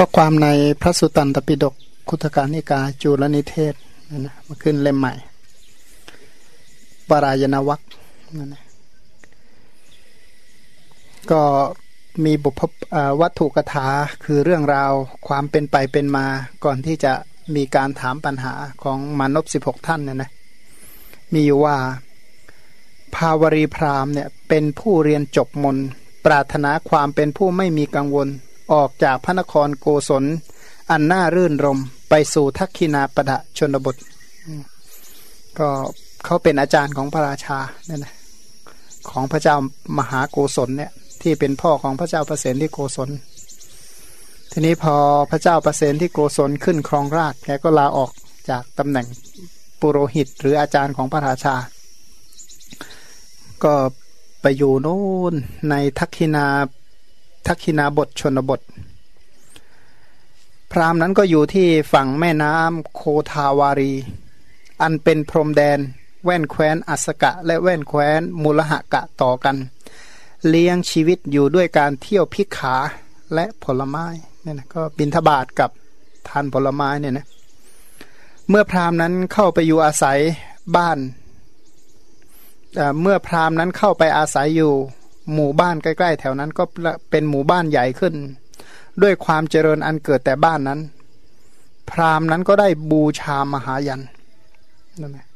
ก็ความในพระสุตตันตปิฎกคุตการนิกาจุลนิเทศนั่นนะมาขึ้นเล่มใหม่ปรายณวัคนั่นนะก็มีบุพวัตถุกถาคือเรื่องราวความเป็นไปเป็นมาก่อนที่จะมีการถามปัญหาของมานพสิบหกท่านเนี่ยนะมีอยู่ว่าภาวรีพรามเนี่ยเป็นผู้เรียนจบมน ปรารถนาความเป็นผู้ไม่มีกังวล ออกจากพระนครโกศล อันน่ารื่นรมไปสู่ทักขินาปดะชนบท ก็เขาเป็นอาจารย์ของพระราชาเนี่ยนะของพระเจ้ามหาโกศลเนี่ยที่เป็นพ่อของพระเจ้าประเสนที่โกศล ทีนี้พอพระเจ้าประเสนที่โกศลขึ้นครองราชแกก็ลาออกจากตำแหน่งปุโรหิต หรืออาจารย์ของพระราชา ก็ไปอยู่โน่นในทักขินา ทักขินาบทชนบท พราหมณ์นั้นก็อยู่ที่ฝั่งแม่น้ำโคทาวารี อันเป็นพรมแดน แว่นแคว้นอัสกะ และแว่นแคว้นมูลหะกะต่อกัน เลี้ยงชีวิตอยู่ด้วยการเที่ยวพิกขาและผลไม้เนี่ยนะก็บินทบาทกับทานผลไม้เนี่ยนะเมื่อพราหมณ์นั้นเข้าไปอยู่อาศัยบ้าน เมื่อพราหมณ์นั้นเข้าไปอาศัยอยู่ หมู่บ้านใกล้ๆ แถวนั้นก็เป็นหมู่บ้านใหญ่ขึ้น ด้วยความเจริญอันเกิดแต่บ้านนั้น พราหมณ์นั้นก็ได้บูชามหายันนั่นนะ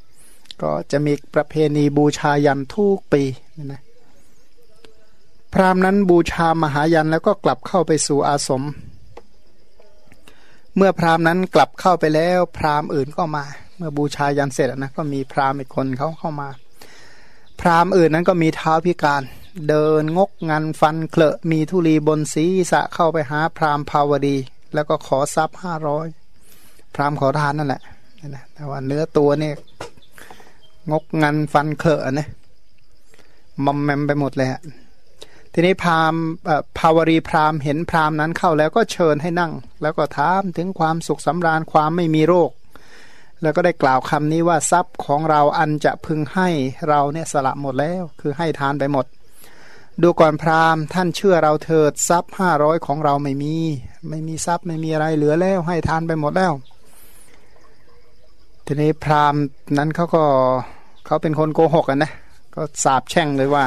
ก็จะมีประเพณีบูชายันทุกปีนั่นนะพราหมณ์นั้นบูชามหายันแล้วก็กลับเข้าไปสู่อาสม เมื่อพราหมณ์นั้นกลับเข้าไปแล้ว พราหมณ์อื่นก็มา เมื่อบูชายันเสร็จนะก็มีพราหมณ์อีกคนเขาเข้ามา พราหมณ์อื่นนั้นก็มีเท้าพิการ เดินงกงันฟันเคลอะมีทุลีบนศีรษะเข้าไปหาพราหมณ์ภาวดี แล้วก็ขอทรัพย์ห้าร้อยพราหมณ์ขอทานนั่นแหละนะแต่ว่าเนื้อตัวเนี่ยงกงันฟันเคลอะนะมอมแมมไปหมดเลยฮะทีนี้พราหมณ์ภาวรีพราหมณ์เห็นพราหมณ์นั้นเข้าแล้วก็เชิญให้นั่ง แล้วก็ถามถึงความสุขสำราญความไม่มีโรค แล้วก็ได้กล่าวคำนี้ว่าทรัพย์ของเราอันจะพึงให้เราเนี่ยสละหมดแล้ว คือให้ทานไปหมด ดูก่อนพราหมณ์ท่านเชื่อเราเถิดทรัพย์ห้าร้อยของเราไม่มี ไม่มีทรัพย์ไม่มีอะไรเหลือแล้วให้ทานไปหมดแล้ว ทีนี้พราหมณ์นั้นเขาก็เขาเป็นคนโกหกกันนะก็สาบแช่งเลยว่า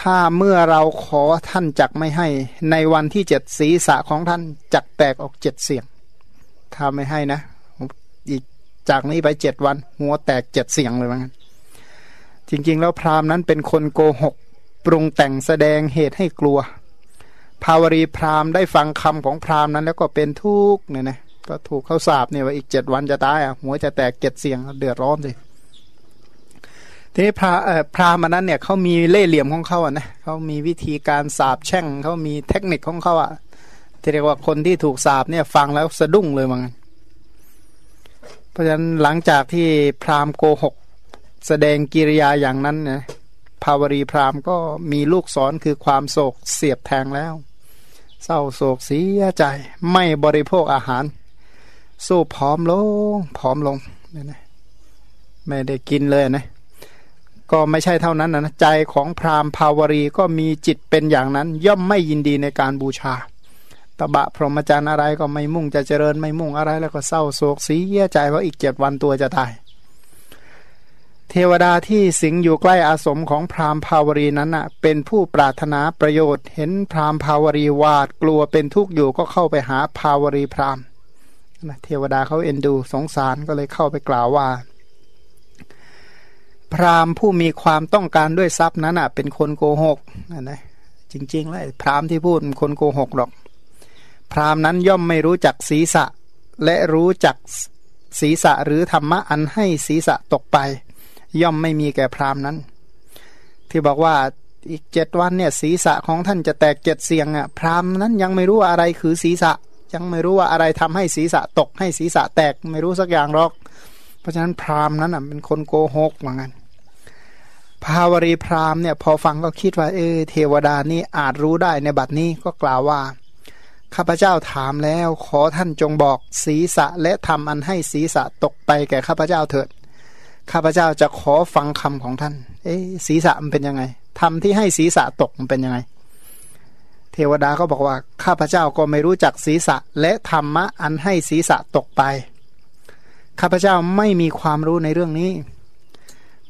ถ้าเมื่อเราขอท่านจักไม่ให้ ในวันที่เจ็ดศีรษะของท่านจักแตกออกเจ็ดเสียงถ้าไม่ให้นะอีกจากนี้ไปเจ็ดวัน หัวแตกเจ็ดเสียงเลยว่างั้นจริง ๆ แล้วพราหมณ์นั้นเป็นคนโกหก ปรุงแต่งแสดงเหตุให้กลัว ภาวรีพราหมณ์ได้ฟังคำของพราหมณ์นั้น แล้วก็เป็นทุกข์เนี่ยนะก็ถูกเขาสาบเนี่ยว่าอีกเจ็ดวันจะตายอะหัวจะแตกเจ็ดเสียงเดือดร้อนเลยทีนี้พระเอ่อพราหมณ์นั้นเนี่ยเขามีเล่ห์เหลี่ยมของเขาอะนะเขามีวิธีการสาบแช่งเขามีเทคนิคของเขาอะที่เรียกว่าคนที่ถูกสาบเนี่ยฟังแล้วสะดุ้งเลยมั้งเพราะฉะนั้นหลังจากที่พราหมณ์โกหก แสดงกิริยาอย่างนั้นเนี่ย ภาวรีพราหมณ์ก็มีลูกศรคือความโศกเสียบแทงแล้ว เศร้าโศกเสียใจไม่บริโภคอาหาร สู้ผอมลงผอมลงเนี่ยนะไม่ได้กินเลยนะก็ไม่ใช่เท่านั้นนะใจของพราหมณ์ภาวรีก็มีจิตเป็นอย่างนั้น ย่อมไม่ยินดีในการบูชา ตบะพรหมจรรย์อะไรก็ไม่มุ่งจะเจริญไม่มุ่งอะไรแล้วก็เศร้าโศกเสียใจเพราะอีกเจ็ดวันตัวจะตาย เทวดาที่สิงอยู่ใกล้อาสมของพราหมณ์ภาวรีนั้นน่ะ เป็นผู้ปรารถนาประโยชน์ เห็นพราหมณ์ภาวรีวาดกลัวเป็นทุกข์อยู่ก็เข้าไปหาภาวรีพราหมณ์เทวดาเขาเอ็นดูสงสารก็เลยเข้าไปกล่าวว่า พราหมณ์ผู้มีความต้องการด้วยทรัพย์นั้นอะ เป็นคนโกหกนะจริงๆแล้วพราหมณ์ที่พูดคนโกหกหรอก พราหมณ์นั้นย่อมไม่รู้จักศีรษะ และรู้จักศีรษะหรือธรรมะอันให้ศีรษะตกไป ย่อมไม่มีแก่พราหมณ์นั้น ที่บอกว่าอีกเจ็ดวันเนี่ยศีรษะของท่านจะแตกเจ็ดเสียงอะพราหมณ์นั้นยังไม่รู้ว่าอะไรคือศีรษะ ยังไม่รู้ว่าอะไรทำให้ศีรษะตกให้ศีรษะแตกไม่รู้สักอย่างหรอก เพราะฉะนั้นพราหมณ์นั้นอะเป็นคนโกหกเหมือนกันภาวรีพราหมณ์เนี่ยพอฟังก็คิดว่าเออเทวดานี่อาจรู้ได้ในบัดนี้ก็กล่าวว่า ข้าพเจ้าถามแล้วขอท่านจงบอกศีรษะและทำอันให้ศีรษะตกไปแก่ข้าพเจ้าเถิด ข้าพเจ้าจะขอฟังคำของท่าน เอ๊ศีรษะมันเป็นยังไงทำที่ให้ศีรษะตกมันเป็นยังไงเเทวดาก็บอกว่า ข้าพเจ้าก็ไม่รู้จักศีรษะ และธรรมะอันให้ศีรษะตกไป ข้าพเจ้าไม่มีความรู้ในเรื่องนี้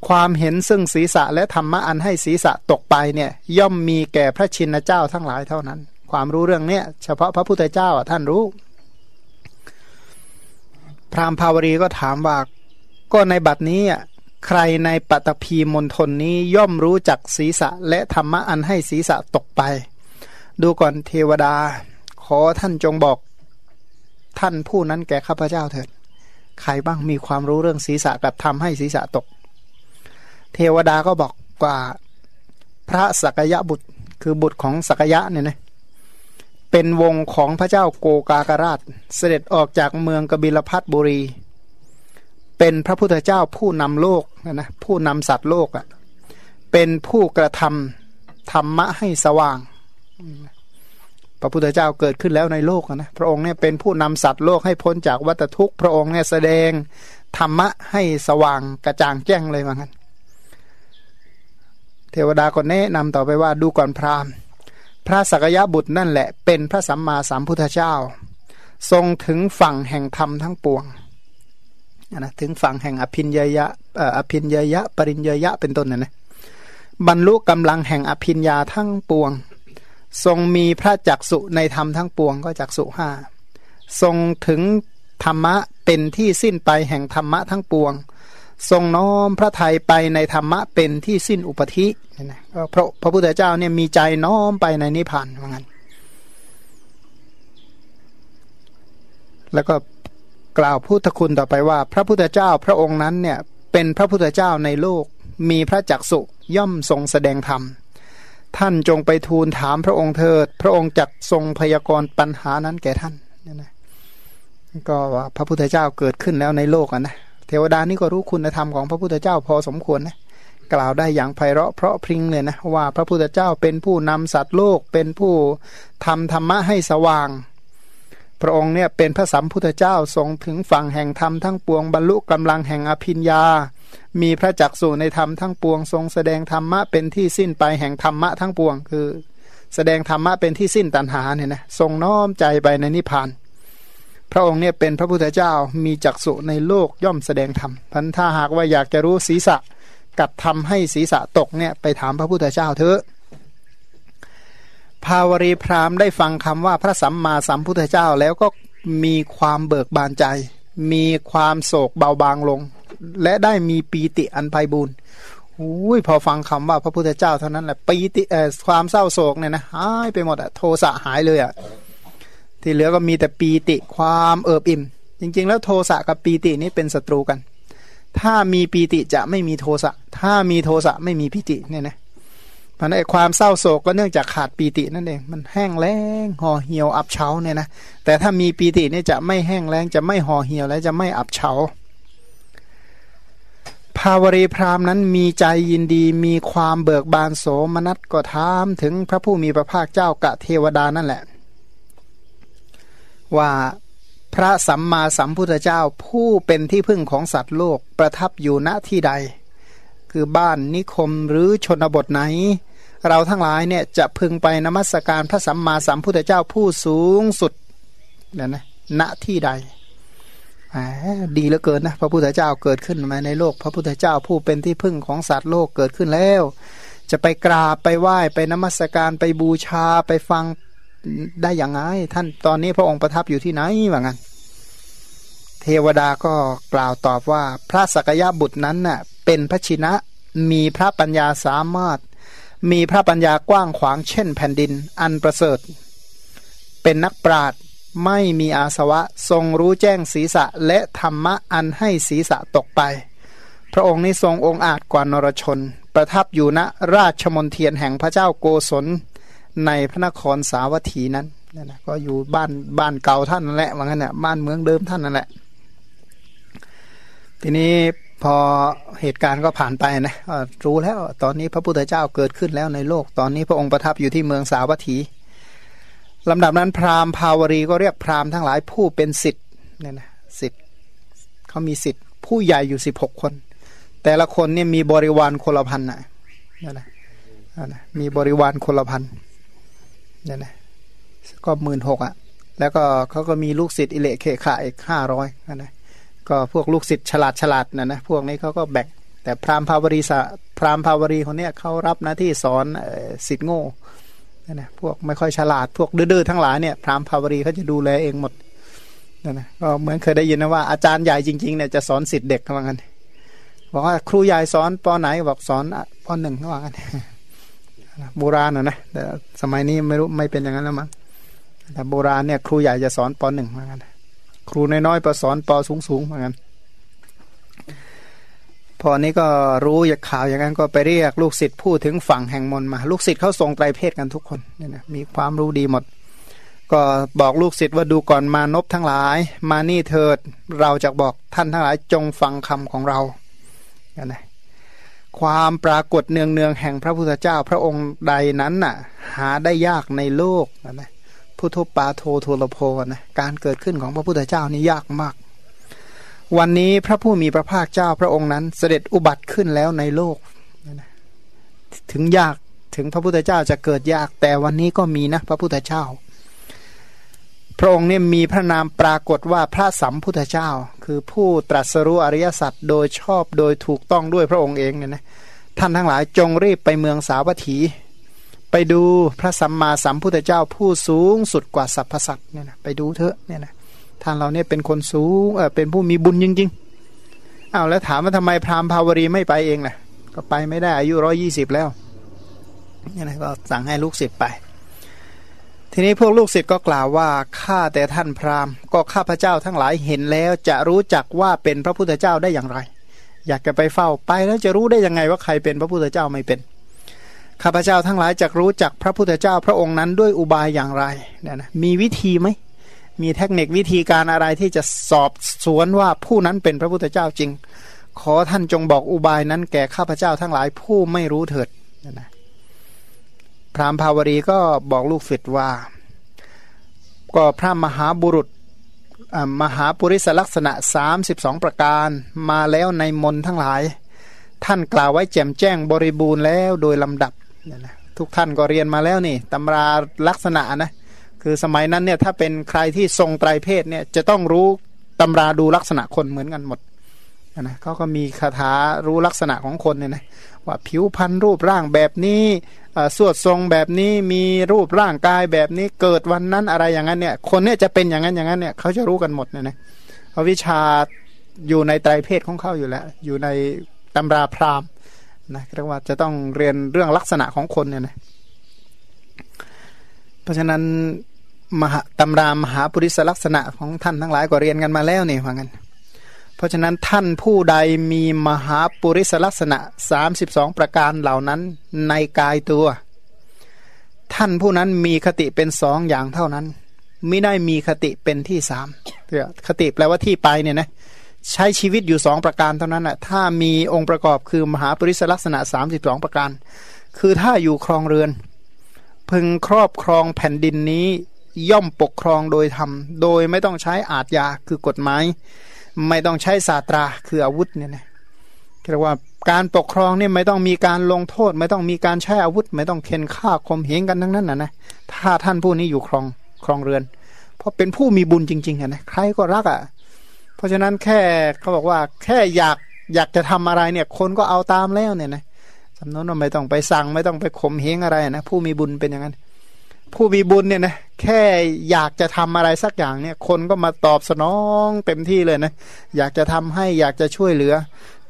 ความเห็นซึ่งศีรษะและธรรมะอันให้ศีรษะตกไปเนี่ย ย่อมมีแก่พระชินเจ้าทั้งหลายเท่านั้น ความรู้เรื่องเนี้ยเฉพาะพระพุทธเจ้าท่านรู้ พราหมณ์ภาวรีก็ถามว่า ก็ในบัดนี้ใครในปัตภีมณฑลนี้ย่อมรู้จักศีรษะและธรรมะอันให้ศีรษะตกไป ดูก่อนเทวดา ขอท่านจงบอก ท่านผู้นั้นแก่ข้าพเจ้าเถิด ใครบ้างมีความรู้เรื่องศีรษะกับทำให้ศีรษะตก เทวดาก็บอกว่าพระสักยะบุตรคือบุตรของสักยะเนี่ยนะเป็นวงของพระเจ้าโกกากราช เสด็จออกจากเมืองกบิลพัทบุรี เป็นพระพุทธเจ้าผู้นำโลกนะนะผู้นำสัตว์โลกอะ่ะเป็นผู้กระทำธรรมะให้สว่าง พระพุทธเจ้าเกิดขึ้นแล้วในโลกนะพระองค์เนี่ยเป็นผู้นำสัตว์โลกให้พ้นจากวัฏทุกข์พระองค์เนี่ยแสดงธรรมะให้สว่างกระจ่างแจ้งเลยว่างั้นเทวดาก็แนะนำต่อไปว่าดูก่อนพราหมณ์ พระสักยะบุตรนั่นแหละ เป็นพระสัมมาสัมพุทธเจ้า ทรงถึงฝั่งแห่งธรรมทั้งปวง นะถึงฝั่งแห่งอภินยยะอภินยยะ ปริญญยะเป็นต้นนะนะบรรลุกำลังแห่งอภินยาทั้งปวง ทรงมีพระจักสุในธรรมทั้งปวงก็จักสุห้าทรงถึงธรรมะเป็นที่สิ้นไปแห่งธรรมะทั้งปวง ทรงน้อมพระทัยไปในธรรมะเป็นที่สิ้นอุปธินี่นะพระพระพุทธเจ้าเนี่ยมีใจน้อมไปในนิพพานว่างั้นแล้วก็ กล่าวพุทธคุณต่อไปว่า พระพุทธเจ้าพระองค์นั้นเนี่ยเป็นพระพุทธเจ้าในโลก มีพระจักสุย่อมทรงแสดงธรรม ท่านจงไปทูลถามพระองค์เถิด พระองค์จักทรงพยากรณ์ปัญหานั้นแก่ท่านนี่นะก็ว่าพระพุทธเจ้าเกิดขึ้นแล้วในโลกอะนะเทวดานี่ก็รู้คุณธรรมของพระพุทธเจ้าพอสมควรนะกล่าวได้อย่างไพเราะเพราะพริ้งเลยนะว่าพระพุทธเจ้าเป็นผู้นำสัตว์โลกเป็นผู้ทำธรรมะให้สว่าง พระองค์เนี่ยเป็นพระสัมพุทธเจ้าทรงถึงฝั่งแห่งธรรมทั้งปวงบรรลุกำลังแห่งอภิญญา มีพระจักสุในธรรมทั้งปวง ทรงแสดงธรรมะเป็นที่สิ้นไปแห่งธรรมะทั้งปวง คือ แสดงธรรมะเป็นที่สิ้นตัณหาเนี่ยนะทรงน้อมใจไปในนิพพาน พระองค์เนี่ยเป็นพระพุทธเจ้ามีจักสุในโลกย่อมแสดงธรรมพันถ้าหากว่าอยากจะรู้ศีรษะกับทำให้ศีรษะตกเนี่ยไปถามพระพุทธเจ้าเถอะ ภาวรีพราหมณ์ได้ฟังคำว่าพระสัมมาสัมพุทธเจ้าแล้วก็มีความเบิกบานใจ มีความโศกเบาบางลง และได้มีปีติอันไพบูรณ์อุ้ยพอฟังคำว่าพระพุทธเจ้าเท่านั้นแหละปีติเอ่อความเศร้าโศกเนี่ยนะหายไปหมดอะโทสะหายเลยอะที่เหลือก็มีแต่ปีติความเอิบอิ่ม จริง ๆ แล้วโทสะกับปีตินี้เป็นศัตรูกัน ถ้ามีปีติจะไม่มีโทสะถ้ามีโทสะไม่มีปีติเนี่ยนะ มันไอความเศร้าโศกก็เนื่องจากขาดปีตินั่นเองมันแห้งแล้งห่อเหี่ยวอับเฉาเนี่ยนะแต่ถ้ามีปีตินี่จะไม่แห้งแล้งจะไม่ห่อเหี่ยวและจะไม่อับเฉาภาวรีพราหมณ์นั้นมีใจยินดีมีความเบิกบานโสมนัสก็ถามถึงพระผู้มีพระภาคเจ้ากะเทวดานั่นแหละ ว่าพระสัมมาสัมพุทธเจ้าผู้เป็นที่พึ่งของสัตว์โลกประทับอยู่ณที่ใด คือบ้านนิคมหรือชนบทไหน เราทั้งหลายเนี่ยจะพึงไปนมัสการพระสัมมาสัมพุทธเจ้าผู้สูงสุดเนี่ยนะณที่ใดดีเหลือเกินนะพระพุทธเจ้าเกิดขึ้นมาในโลก พระพุทธเจ้าผู้เป็นที่พึ่งของสัตว์โลกเกิดขึ้นแล้ว จะไปกราบไปไหว้ไปนมัสการไปบูชาไปฟังได้อย่างไงท่านตอนนี้พระองค์ประทับอยู่ที่ไหนว่างั้น เทวดาก็กล่าวตอบว่า พระสกยะบุตรนั้นน่ะ เป็นพระชินะ มีพระปัญญาสามารถ มีพระปัญญากว้างขวางเช่นแผ่นดิน อันประเสริฐ เป็นนักปราดไม่มีอาสวะทรงรู้แจ้งศีรษะและธรรมะอันให้ศีรษะตกไป พระองค์นี้ทรงองค์อาจกว่านรชน ประทับอยู่ณราชมนเทียนแห่งพระเจ้าโกศลในพระนครสาวัตถีนั้นนั่นนะก็อยู่บ้านบ้านเก่าท่านนั่นแหละว่างั้นเนี่ยบ้านเมืองเดิมท่านนั่นแหละ ทีนี้ พอเหตุการณ์ก็ผ่านไปนะรู้แล้วตอนนี้พระพุทธเจ้าเกิดขึ้นแล้วในโลก ตอนนี้พระองค์ประทับอยู่ที่เมืองสาวัตถีลำดับนั้นพราหมณ์ภาวรีก็เรียกพราหมณ์ทั้งหลายผู้เป็นสิทธิ์เนี่ยนะสิทธิ์เขามีสิทธิ์ผู้ใหญ่อยู่สิบหกคน แต่ละคนเนี่ยมีบริวารคนละพันนะเนี่ยนะมีบริวารคนละพันเนี่ยนะก็หมื่นหกอะ แล้วก็เขาก็มีลูกศิษย์อิเลเคขาอีกห้าร้อยนะ ก็พวกลูกศิษย์ฉลาดฉลาดนะนะพวกนี้เขาก็แบ่งแต่พราหมณ์ภาวรีสะพราหมณ์ภาวรีคนเนี้ยเขารับหน้าที่สอนศิษย์โง่นะนะพวกไม่ค่อยฉลาดพวกดื้อๆทั้งหลายเนี่ยพราหมณ์ภาวรีเขาจะดูแลเองหมดนะนะก็เหมือนเคยได้ยินนะว่าอาจารย์ใหญ่จริงๆเนี่ยจะสอนศิษย์เด็กว่างั้นบอกว่าครูใหญ่สอนปไหนบอกสอนปหนึ่งว่างั้นโบราณนะนะแต่สมัยนี้ไม่รู้ไม่เป็นอย่างนั้นแล้วมั้งแต่โบราณเนี่ยครูใหญ่จะสอนปหนึ่งว่างั้น ครูน้อยๆประสอนปอสูงๆว่างั้นพอนี้ก็รู้อยากข่าวอย่างนั้นก็ไปเรียกลูกศิษย์พูดถึงฝั่งแห่งมนมา ลูกศิษย์เขาทรงไตรเพศกันทุกคนเนี่ยนะมีความรู้ดีหมด ก็บอกลูกศิษย์ว่าดูก่อนมานพทั้งหลาย มานี่เถิดเราจะบอกท่านทั้งหลายจงฟังคำของเราเนี่ยนะความปรากฏเนืองเนืองแห่งพระพุทธเจ้าพระองค์ใดนั้นน่ะ หาได้ยากในโลกนะ พุทธปาโทโทลโพนะการเกิดขึ้นของพระพุทธเจ้านี่ยากมาก วันนี้พระผู้มีพระภาคเจ้าพระองค์นั้นเสด็จอุบัติขึ้นแล้วในโลก ถึงยากถึงพระพุทธเจ้าจะเกิดยากแต่วันนี้ก็มีนะพระพุทธเจ้า พระองค์เนี่ยมีพระนามปรากฏว่าพระสัมพุทธเจ้า คือผู้ตรัสรู้อริยสัจโดยชอบโดยถูกต้องด้วยพระองค์เองเนี่ยนะท่านทั้งหลายจงรีบไปเมืองสาวัตถี ไปดูพระสัมมาสัมพุทธเจ้าผู้สูงสุดกว่าสรรพสัตว์เนี่ยนะไปดูเถอะเนี่ยนะท่านเราเนี่ยเป็นคนสูงเออเป็นผู้มีบุญจริงๆอ้าวแล้วถามว่าทำไมพราหมณ์ภาวรีไม่ไปเองล่ะ ก็ไปไม่ได้อายุร้อยี่สิบแล้วเนี่ยนะก็สั่งให้ลูกศิษย์ไป ทีนี้พวกลูกศิษย์ก็กล่าวว่าข้าแต่ท่านพราหมณ์ ก็ข้าพระเจ้าทั้งหลายเห็นแล้ว จะรู้จักว่าเป็นพระพุทธเจ้าได้อย่างไร อยากจะไปเฝ้าไปแล้วจะรู้ได้ยังไงว่าใครเป็นพระพุทธเจ้าไม่เป็น ข้าพเจ้าทั้งหลายจะรู้จักพระพุทธเจ้าพระองค์นั้นด้วยอุบายอย่างไรเนี่ยนะมีวิธีไหมมีเทคนิควิธีการอะไรที่จะสอบสวนว่าผู้นั้นเป็นพระพุทธเจ้าจริง ขอท่านจงบอกอุบายนั้นแก่ข้าพเจ้าทั้งหลายผู้ไม่รู้เถิดนะพรามภาวรีก็บอกลูกศิษย์ว่า ก็พระมหาบุรุษมหาปุริสลักษณะ 32 ประการ มาแล้วในมนทั้งหลาย ท่านกล่าวไว้แจ่มแจ้งบริบูรณ์แล้วโดยลำดับ ทุกท่านก็เรียนมาแล้วนี่ตำราลักษณะนะคือสมัยนั้นเนี่ยถ้าเป็นใครที่ทรงไตรเพศเนี่ยจะต้องรู้ตำราดูลักษณะคนเหมือนกันหมดนะเขาก็มีคาถารู้ลักษณะของคนเนี่ยนะว่าผิวพรรณรูปร่างแบบนี้สวดทรงแบบนี้มีรูปร่างกายแบบนี้เกิดวันนั้นอะไรอย่างนั้นเนี่ยคนเนี่ยจะเป็นอย่างนั้นอย่างนั้นเนี่ยเขาจะรู้กันหมดเนี่ยนะเพราะวิชาอยู่ในไตรเพศของเขาอยู่แล้ว อยู่ในตำราพราหมณ์ นะเรียกว่าจะต้องเรียนเรื่องลักษณะของคนเนี่ยนะเพราะฉะนั้นมหาตำรามหาปุริสลักษณะของท่านทั้งหลายก็เรียนกันมาแล้วนี่ว่างั้นเพราะฉะนั้นท่านผู้ใดมีมหาปุริสลักษณะ 32 ประการเหล่านั้นในกายตัว ท่านผู้นั้นมีคติเป็นสองอย่างเท่านั้น ไม่ได้มีคติเป็นที่สามคติแปลว่าที่ไปเนี่ยนะ ใช้ชีวิตอยู่สองประการเท่านั้นแหะถ้ามีองค์ประกอบคือมหาปริศลักษณะ 32 ประการ คือถ้าอยู่ครองเรือน พึงครอบครองแผ่นดินนี้ย่อมปกครองโดยธรรม โดยไม่ต้องใช้อาทยาคือกฎหมาย ไม่ต้องใช้ศาสตราคืออาวุธเนี่ยนะเรียกว่าการปกครองเนี่ยไม่ต้องมีการลงโทษ ไม่ต้องมีการใช้อาวุธ ไม่ต้องเค้นฆ่าข่มเหงกันทั้งนั้นนะนะถ้าท่านผู้นี้อยู่ครองครองเรือน เพราะเป็นผู้มีบุญจริงๆนะใครก็รักอะ่ะ เพราะฉะนั้นแค่เขาบอกว่าแค่อยากอยากจะทำอะไรเนี่ยคนก็เอาตามแล้วเนี่ยนะสำนวนว่าไม่ต้องไปสั่งไม่ต้องไปข่มเหงอะไรนะผู้มีบุญเป็นอย่างนั้น ผู้มีบุญเนี่ยนะแค่อยากจะทำอะไรสักอย่างเนี่ย คนก็มาตอบสนองเต็มที่เลยนะอยากจะทำให้อยากจะช่วยเหลือ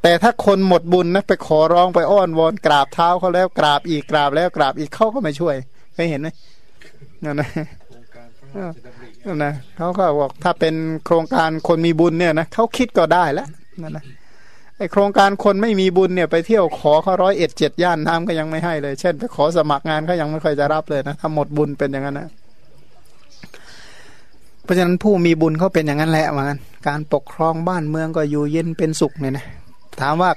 แต่ถ้าคนหมดบุญนะไปขอร้องไปอ้อนวอนกราบเท้าเขาแล้วกราบอีกกราบแล้วกราบอีกเขาก็ไม่ช่วยเคยเห็นไหมนั่นนะ นะเขาก็บอกถ้าเป็นโครงการคนมีบุญเนี่ยนะเขาคิดก็ได้แล้วนั่นนะไอโครงการคนไม่มีบุญเนี่ยไปเที่ยวขอเขาร้อยเอ็ดเจ็ดย่านน้ำก็ยังไม่ให้เลย เช่นไปขอสมัครงานเขายังไม่ค่อยจะรับเลยนะถ้าหมดบุญเป็นอย่างนั้นนะเพราะฉะนั้นผู้มีบุญเขาเป็นอย่างนั้นแหละมือนกันการปกครองบ้านเมืองก็อยู่เย็นเป็นสุขเนี่ยนะถามว่า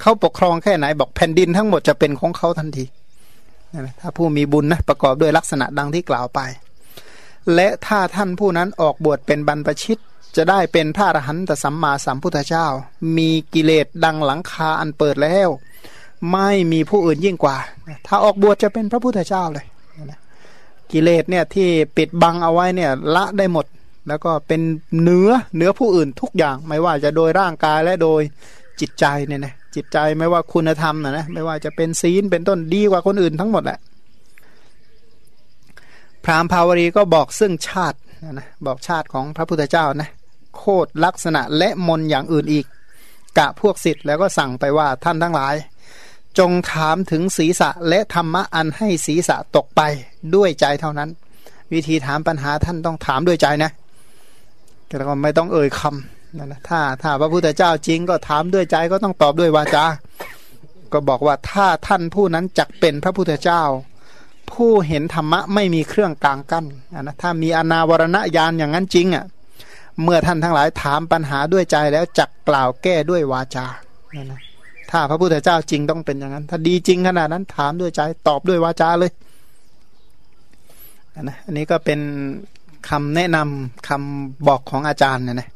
เขาปกครองแค่ไหนบอกแผ่นดินทั้งหมดจะเป็นของเขาทันทีนะถ้าผู้มีบุญนะประกอบด้วยลักษณะดังที่กล่าวไป และถ้าท่านผู้นั้นออกบวชเป็นบรรพชิต จะได้เป็นพระอรหันตสัมมาสัมพุทธเจ้า มีกิเลสดังหลังคาอันเปิดแล้ว ไม่มีผู้อื่นยิ่งกว่า ถ้าออกบวชจะเป็นพระพุทธเจ้าเลยกิเลสเนี่ยที่ปิดบังเอาไว้เนี่ยละได้หมด แล้วก็เป็นเนื้อเนื้อผู้อื่นทุกอย่าง ไม่ว่าจะโดยร่างกายและโดยจิตใจเนี่ยนะจิตใจไม่ว่าคุณธรรมนะนะไม่ว่าจะเป็นศีลเป็นต้นดีกว่าคนอื่นทั้งหมดแหละ พราหมณ์ภาวรีก็บอกซึ่งชาตินะบอกชาติของพระพุทธเจ้านะโคดลักษณะและมนอย่างอื่นอีก กะพวกสิทธิ์แล้วก็สั่งไปว่าท่านทั้งหลาย จงถามถึงศีรษะและธรรมะอันให้ศีรษะตกไปด้วยใจเท่านั้น วิธีถามปัญหาท่านต้องถามด้วยใจนะแต่ก็ไม่ต้องเอ่ยคำนะนะถ้าถ้าพระพุทธเจ้าจริงก็ถามด้วยใจก็ต้องตอบด้วยวาจา ก็บอกว่าถ้าท่านผู้นั้นจักเป็นพระพุทธเจ้า ผู้เห็นธรรมะไม่มีเครื่องกลางกั้นนะถ้ามีอนาวรณญาณอย่างนั้นจริงอะเมื่อท่านทั้งหลายถามปัญหาด้วยใจแล้วจักกล่าวแก้ด้วยวาจานะนะถ้าพระพุทธเจ้าจริงต้องเป็นอย่างนั้น ถ้าดีจริงขนาดนั้นถามด้วยใจตอบด้วยวาจาเลยนะอันนี้ก็เป็นคำแนะนำคำบอกของอาจารย์นะนะ